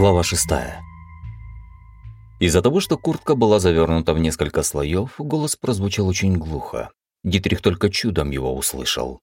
Глава 6. Из-за того, что куртка была завернута в несколько слоев, голос прозвучал очень глухо. Дитрих только чудом его услышал.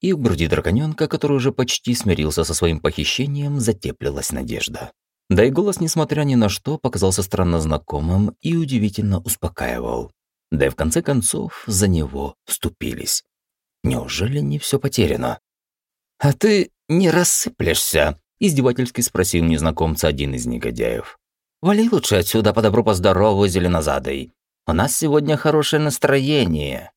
И в груди драконёнка, который уже почти смирился со своим похищением, затеплилась надежда. Да и голос, несмотря ни на что, показался странно знакомым и удивительно успокаивал. Да и в конце концов за него вступились. Неужели не все потеряно? «А ты не рассыплешься?» Издевательски спросил незнакомца один из негодяев. «Вали лучше отсюда по добру, по здорову, зеленозадой. У нас сегодня хорошее настроение».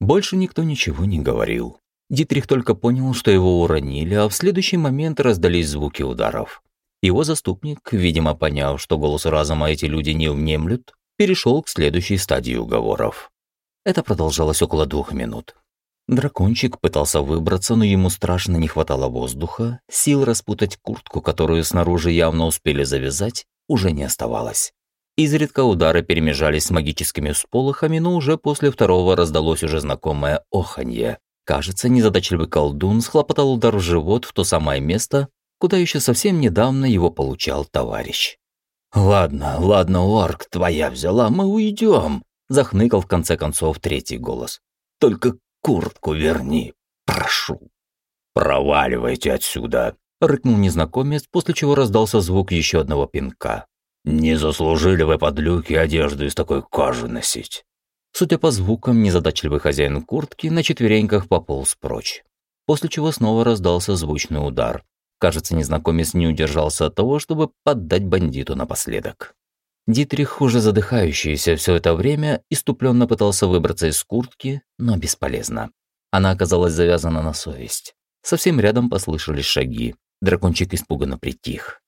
Больше никто ничего не говорил. Дитрих только понял, что его уронили, а в следующий момент раздались звуки ударов. Его заступник, видимо, поняв, что голос разума эти люди не внемлют, перешел к следующей стадии уговоров. Это продолжалось около двух минут. Дракончик пытался выбраться, но ему страшно не хватало воздуха, сил распутать куртку, которую снаружи явно успели завязать, уже не оставалось. Изредка удары перемежались с магическими всполохами, но уже после второго раздалось уже знакомое оханье. Кажется, незадачливый колдун схлопотал удар в живот в то самое место, куда еще совсем недавно его получал товарищ. «Ладно, ладно, Орк, твоя взяла, мы уйдем», – захныкал в конце концов третий голос. «Только куртку верни, прошу». «Проваливайте отсюда», — рыкнул незнакомец, после чего раздался звук еще одного пинка. «Не заслужили вы, подлюки, одежду из такой кожи носить». Судя по звукам, незадачливый хозяин куртки на четвереньках пополз прочь. После чего снова раздался звучный удар. Кажется, незнакомец не удержался от того, чтобы поддать бандиту напоследок. Дитрих, уже задыхающийся все это время, иступленно пытался выбраться из куртки, но бесполезно. Она оказалась завязана на совесть. Совсем рядом послышались шаги. Дракончик испуганно притих.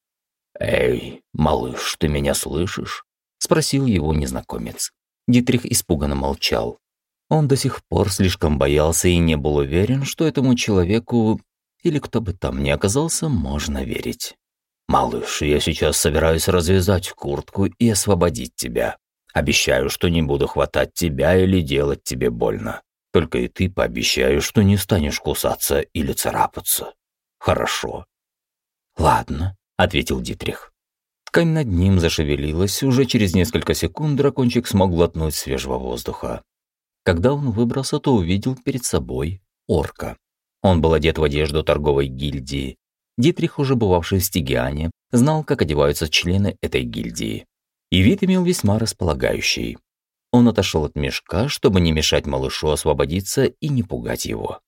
«Эй, малыш, ты меня слышишь?» – спросил его незнакомец. Дитрих испуганно молчал. Он до сих пор слишком боялся и не был уверен, что этому человеку, или кто бы там ни оказался, можно верить. «Малыш, я сейчас собираюсь развязать куртку и освободить тебя. Обещаю, что не буду хватать тебя или делать тебе больно. Только и ты пообещаешь, что не станешь кусаться или царапаться. Хорошо?» «Ладно», — ответил Дитрих. Ткань над ним зашевелилась, уже через несколько секунд дракончик смог глотнуть свежего воздуха. Когда он выбрался, то увидел перед собой орка. Он был одет в одежду торговой гильдии, Дитрих, уже бывавший в Стигиане, знал, как одеваются члены этой гильдии. И вид имел весьма располагающий. Он отошел от мешка, чтобы не мешать малышу освободиться и не пугать его.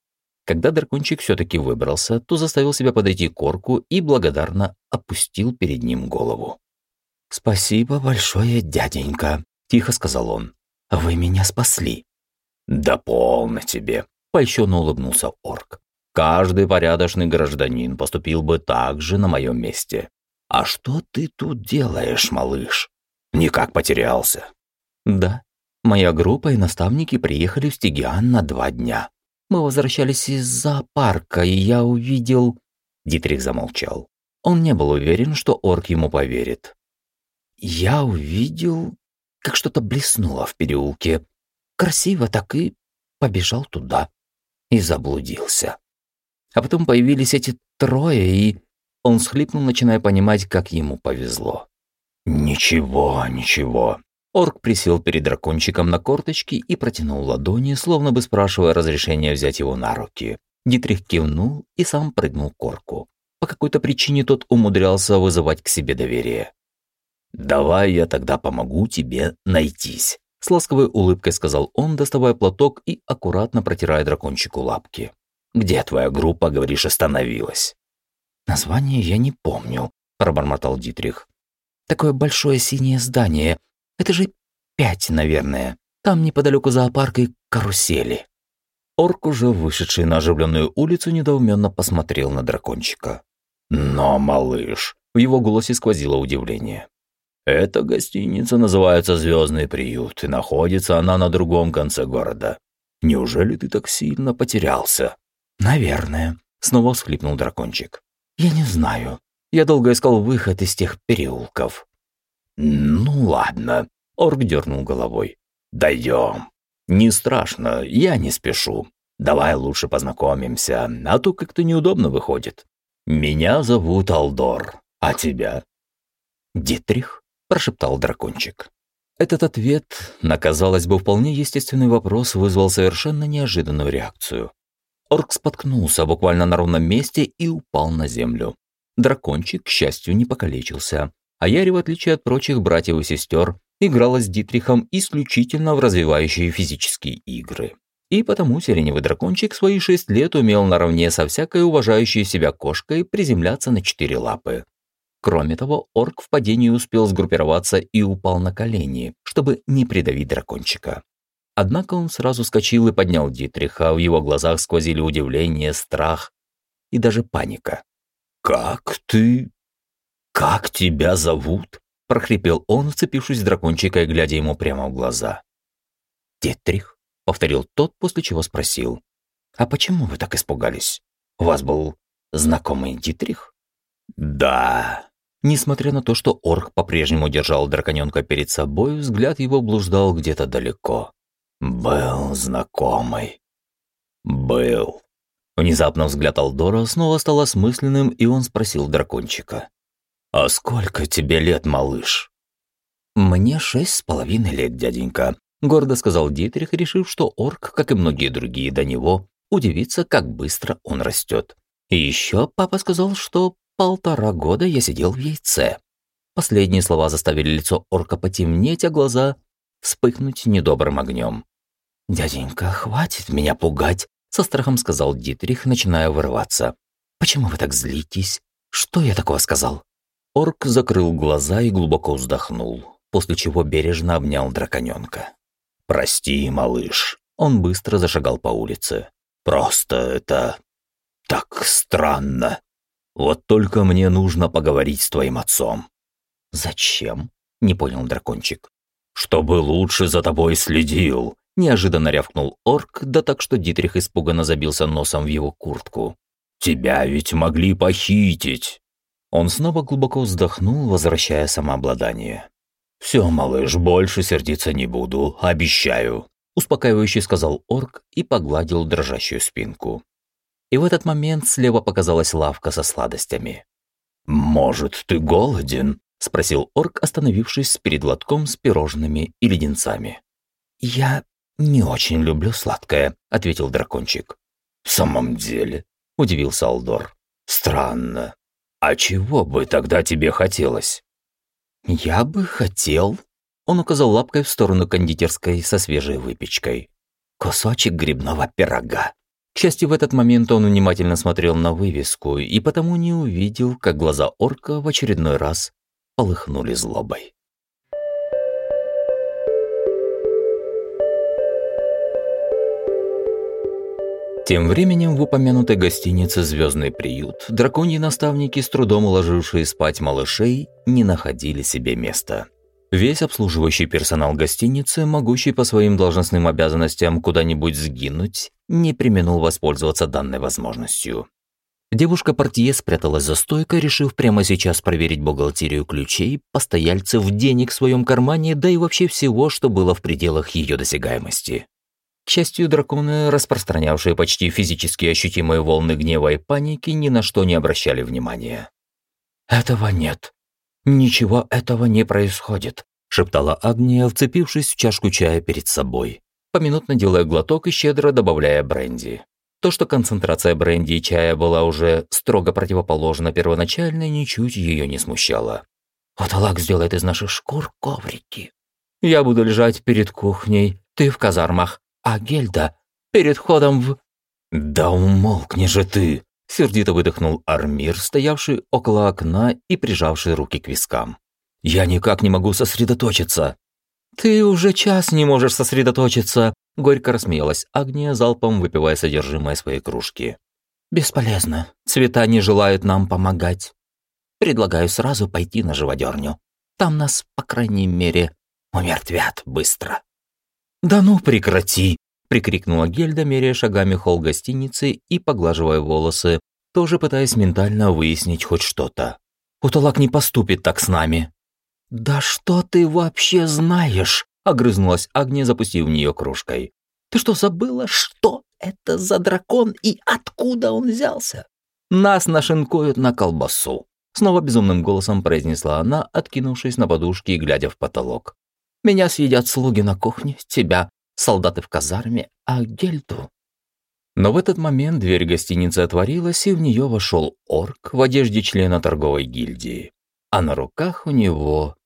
Когда дракончик все-таки выбрался, то заставил себя подойти к орку и благодарно опустил перед ним голову. «Спасибо большое, дяденька», – тихо сказал он. «Вы меня спасли». «Да полно тебе», – польщенно улыбнулся орк. Каждый порядочный гражданин поступил бы так же на моем месте. А что ты тут делаешь, малыш? Никак потерялся. Да, моя группа и наставники приехали в Стигиан на два дня. Мы возвращались из зоопарка, и я увидел... Дитрих замолчал. Он не был уверен, что орк ему поверит. Я увидел, как что-то блеснуло в переулке. Красиво так и побежал туда. И заблудился. А потом появились эти трое, и... Он схлипнул, начиная понимать, как ему повезло. «Ничего, ничего». Орк присел перед дракончиком на корточки и протянул ладони, словно бы спрашивая разрешения взять его на руки. Дитрих кивнул и сам прыгнул к орку. По какой-то причине тот умудрялся вызывать к себе доверие. «Давай я тогда помогу тебе найтись», — с ласковой улыбкой сказал он, доставая платок и аккуратно протирая дракончику лапки. Где твоя группа, говоришь, остановилась?» «Название я не помню», – пробормотал Дитрих. «Такое большое синее здание. Это же пять, наверное. Там неподалеку зоопарк и карусели». Орк, уже вышедший на оживленную улицу, недоуменно посмотрел на дракончика. «Но, малыш!» – в его голосе сквозило удивление. «Эта гостиница называется «Звездный приют», и находится она на другом конце города. Неужели ты так сильно потерялся?» «Наверное», — снова всхлипнул дракончик. «Я не знаю. Я долго искал выход из тех переулков». «Ну ладно», — орк дернул головой. «Дойдем. Не страшно, я не спешу. Давай лучше познакомимся, а то как-то неудобно выходит. Меня зовут Алдор, а тебя?» «Дитрих?» – прошептал дракончик. Этот ответ на, казалось бы, вполне естественный вопрос вызвал совершенно неожиданную реакцию. Орк споткнулся буквально на ровном месте и упал на землю. Дракончик, к счастью, не покалечился, а Яри, в отличие от прочих братьев и сестер, играла с Дитрихом исключительно в развивающие физические игры. И потому сиреневый дракончик свои шесть лет умел наравне со всякой уважающей себя кошкой приземляться на четыре лапы. Кроме того, орк в падении успел сгруппироваться и упал на колени, чтобы не придавить дракончика. Однако он сразу скочил и поднял Дитриха, в его глазах сквозили удивление, страх и даже паника. «Как ты? Как тебя зовут?» – прохрипел он, вцепившись дракончика и глядя ему прямо в глаза. «Дитрих», – повторил тот, после чего спросил. «А почему вы так испугались? У вас был знакомый Дитрих?» «Да». Несмотря на то, что Орх по-прежнему держал драконёнка перед собой, взгляд его блуждал где-то далеко. «Был знакомый. Был». Внезапно взгляд Алдора снова стал осмысленным, и он спросил дракончика. «А сколько тебе лет, малыш?» «Мне шесть с половиной лет, дяденька», — гордо сказал Дитрих, решив, что орк, как и многие другие до него, удивится, как быстро он растет. И еще папа сказал, что полтора года я сидел в яйце. Последние слова заставили лицо орка потемнеть, а глаза вспыхнуть недобрым огнем. «Дяденька, хватит меня пугать», со страхом сказал Дитрих, начиная вырываться. «Почему вы так злитесь? Что я такого сказал?» Орк закрыл глаза и глубоко вздохнул, после чего бережно обнял драконёнка. «Прости, малыш». Он быстро зашагал по улице. «Просто это... так странно. Вот только мне нужно поговорить с твоим отцом». «Зачем?» — не понял дракончик. «Чтобы лучше за тобой следил», Неожиданно рявкнул орк, да так что Дитрих испуганно забился носом в его куртку. «Тебя ведь могли похитить!» Он снова глубоко вздохнул, возвращая самообладание. «Все, малыш, больше сердиться не буду, обещаю», успокаивающе сказал орк и погладил дрожащую спинку. И в этот момент слева показалась лавка со сладостями. «Может, ты голоден?» – спросил орк, остановившись перед лотком с пирожными и леденцами. «Я «Не очень люблю сладкое», — ответил дракончик. «В самом деле?» — удивился Алдор. «Странно. А чего бы тогда тебе хотелось?» «Я бы хотел...» Он указал лапкой в сторону кондитерской со свежей выпечкой. «Кусочек грибного пирога». К счастью, в этот момент он внимательно смотрел на вывеску и потому не увидел, как глаза орка в очередной раз полыхнули злобой. Тем временем в упомянутой гостинице «Звездный приют» драконьи наставники, с трудом уложившие спать малышей, не находили себе места. Весь обслуживающий персонал гостиницы, могущий по своим должностным обязанностям куда-нибудь сгинуть, не применил воспользоваться данной возможностью. Девушка-портье спряталась за стойкой, решив прямо сейчас проверить бухгалтерию ключей, постояльцев, денег в своем кармане, да и вообще всего, что было в пределах ее досягаемости. К счастью, драконы, распространявшие почти физически ощутимые волны гнева и паники, ни на что не обращали внимания. «Этого нет. Ничего этого не происходит», – шептала Агния, вцепившись в чашку чая перед собой, поминутно делая глоток и щедро добавляя бренди. То, что концентрация бренди и чая была уже строго противоположна первоначальной, ничуть ее не смущало. «Вот Алак сделает из наших шкур коврики. Я буду лежать перед кухней, ты в казармах, а Гельда перед ходом в...» «Да умолкни же ты!» – сердито выдохнул Армир, стоявший около окна и прижавший руки к вискам. «Я никак не могу сосредоточиться!» «Ты уже час не можешь сосредоточиться!» – горько рассмеялась Агния, залпом выпивая содержимое своей кружки. «Бесполезно. Цвета не желают нам помогать. Предлагаю сразу пойти на живодерню. Там нас, по крайней мере, умертвят быстро». «Да ну прекрати!» – прикрикнула Гельда, меряя шагами холл гостиницы и поглаживая волосы, тоже пытаясь ментально выяснить хоть что-то. «Уталак не поступит так с нами». «Да что ты вообще знаешь?» – огрызнулась Агния, запустив в нее кружкой. «Ты что, забыла, что это за дракон и откуда он взялся?» «Нас нашинкуют на колбасу. Снова безумным голосом произнесла она, откинувшись на подушки и глядя в потолок. «Меня съедят слуги на кухне, тебя, солдаты в казарме, а Гельду...» Но в этот момент дверь гостиницы отворилась, и в нее вошел орк в одежде члена торговой гильдии. А на руках у него...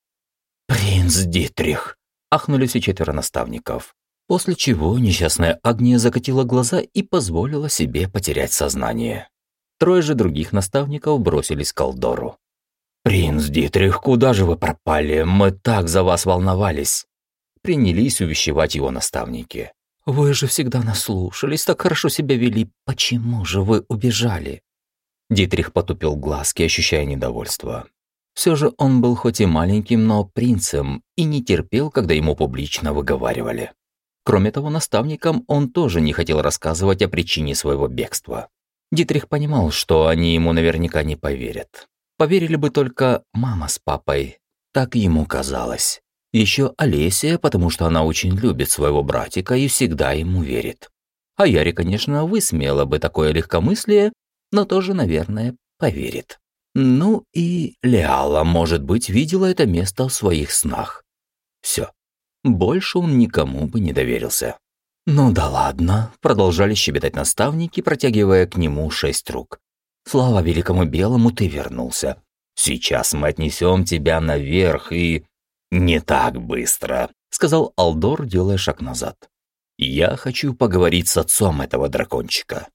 «Принц Дитрих!» – ахнули все четверо наставников. После чего несчастная Агния закатила глаза и позволила себе потерять сознание. Трое же других наставников бросились к Алдору. «Принц Дитрих, куда же вы пропали? Мы так за вас волновались!» Принялись увещевать его наставники. «Вы же всегда нас слушались, так хорошо себя вели. Почему же вы убежали?» Дитрих потупил глазки, ощущая недовольство. Все же он был хоть и маленьким, но принцем, и не терпел, когда ему публично выговаривали. Кроме того, наставникам он тоже не хотел рассказывать о причине своего бегства. Дитрих понимал, что они ему наверняка не поверят. Поверили бы только мама с папой. Так ему казалось. Еще Олеся, потому что она очень любит своего братика и всегда ему верит. А Яре, конечно, высмеяла бы такое легкомыслие, но тоже, наверное, поверит. Ну и Леала, может быть, видела это место в своих снах. Все. Больше он никому бы не доверился. «Ну да ладно», — продолжали щебетать наставники, протягивая к нему шесть рук. «Слава великому белому, ты вернулся. Сейчас мы отнесем тебя наверх и...» «Не так быстро», — сказал Алдор, делая шаг назад. «Я хочу поговорить с отцом этого дракончика».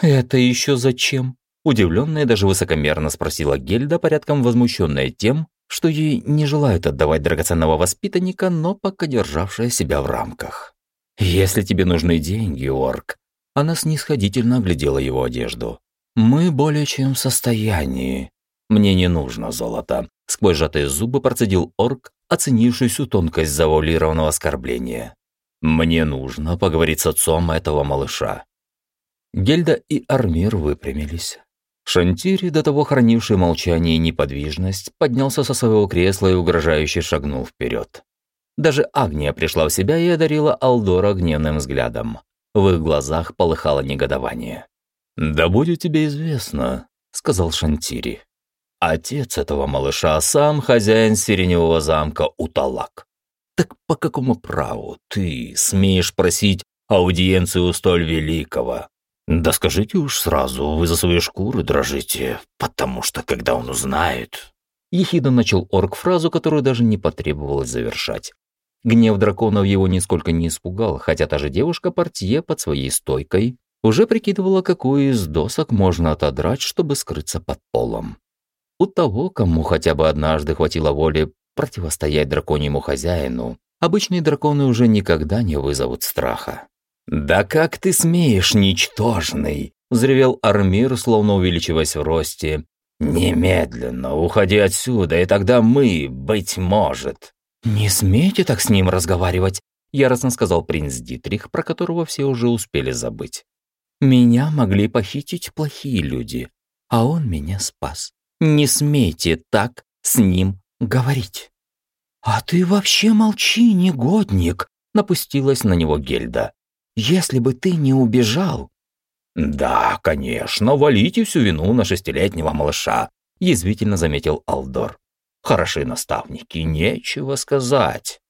«Это еще зачем?» Удивленная и даже высокомерно спросила Гельда, порядком возмущенная тем, что ей не желают отдавать драгоценного воспитанника, но пока державшая себя в рамках. «Если тебе нужны деньги, орк», она снисходительно оглядела его одежду. «Мы более чем в состоянии. Мне не нужно золото», — сквозь сжатые зубы процедил орк, оценивший всю тонкость завуалированного оскорбления. «Мне нужно поговорить с отцом этого малыша». Гельда и Армир выпрямились. Шантири, до того хранивший молчание и неподвижность, поднялся со своего кресла и угрожающе шагнул вперед. Даже Агния пришла в себя и одарила Алдора гневным взглядом. В их глазах полыхало негодование. «Да будет тебе известно», — сказал Шантири. «Отец этого малыша сам хозяин Сиреневого замка Уталак. Так по какому праву ты смеешь просить аудиенцию столь великого, «Да скажите уж сразу, вы за свои шкуры дрожите, потому что когда он узнает...» Ехидно начал орк фразу, которую даже не потребовалось завершать. Гнев драконов его нисколько не испугал, хотя та же девушка-портье под своей стойкой уже прикидывала, какую из досок можно отодрать, чтобы скрыться под полом. У того, кому хотя бы однажды хватило воли противостоять драконьему хозяину, обычные драконы уже никогда не вызовут страха. «Да как ты смеешь, ничтожный!» – взревел Армир, словно увеличиваясь в росте. «Немедленно уходи отсюда, и тогда мы, быть может...» «Не смейте так с ним разговаривать», – яростно сказал принц Дитрих, про которого все уже успели забыть. «Меня могли похитить плохие люди, а он меня спас. Не смейте так с ним говорить». «А ты вообще молчи, негодник!» – напустилась на него Гельда. Если бы ты не убежал...» «Да, конечно, валите всю вину на шестилетнего малыша», – язвительно заметил Алдор. «Хороши наставники, нечего сказать».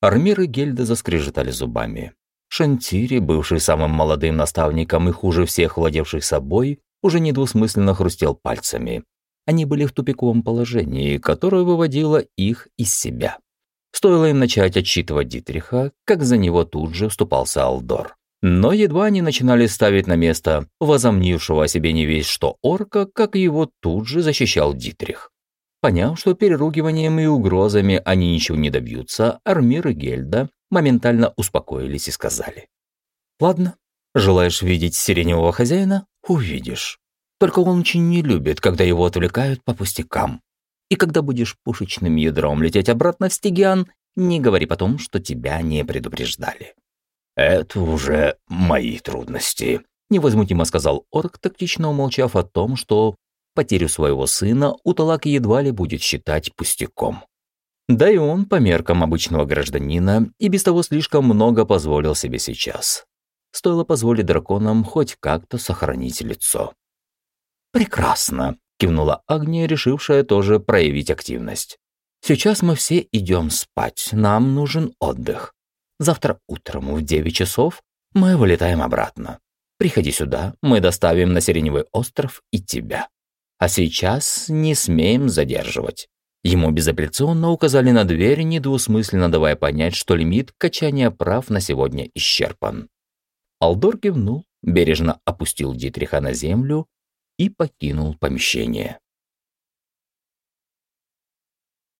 Армир и Гельда заскрежетали зубами. Шантири, бывший самым молодым наставником и хуже всех владевших собой, уже недвусмысленно хрустел пальцами. Они были в тупиковом положении, которое выводило их из себя. Стоило им начать отчитывать Дитриха, как за него тут же вступался Алдор. Но едва они начинали ставить на место возомнившего о себе не весь что орка, как его тут же защищал Дитрих. Поняв, что переругиванием и угрозами они ничего не добьются, Армир и Гельда моментально успокоились и сказали. «Ладно, желаешь видеть сиреневого хозяина? Увидишь. Только он очень не любит, когда его отвлекают по пустякам. И когда будешь пушечным ядром лететь обратно в Стигиан, не говори потом, что тебя не предупреждали. «Это уже мои трудности», – невозмутимо сказал орк, тактично умолчав о том, что потерю своего сына Уталак едва ли будет считать пустяком. Да и он, по меркам обычного гражданина, и без того слишком много позволил себе сейчас. Стоило позволить драконам хоть как-то сохранить лицо. «Прекрасно», кивнула Агния, решившая тоже проявить активность. Сейчас мы все идем спать, нам нужен отдых. Завтра утром в 9 часов мы вылетаем обратно. Приходи сюда, мы доставим на Сиреневый остров и тебя. А сейчас не смеем задерживать. Ему безапелляционно указали на дверь, недвусмысленно давая понять, что лимит качания прав на сегодня исчерпан. Алдор кивнул, бережно опустил Дитриха на землю и покинул помещение.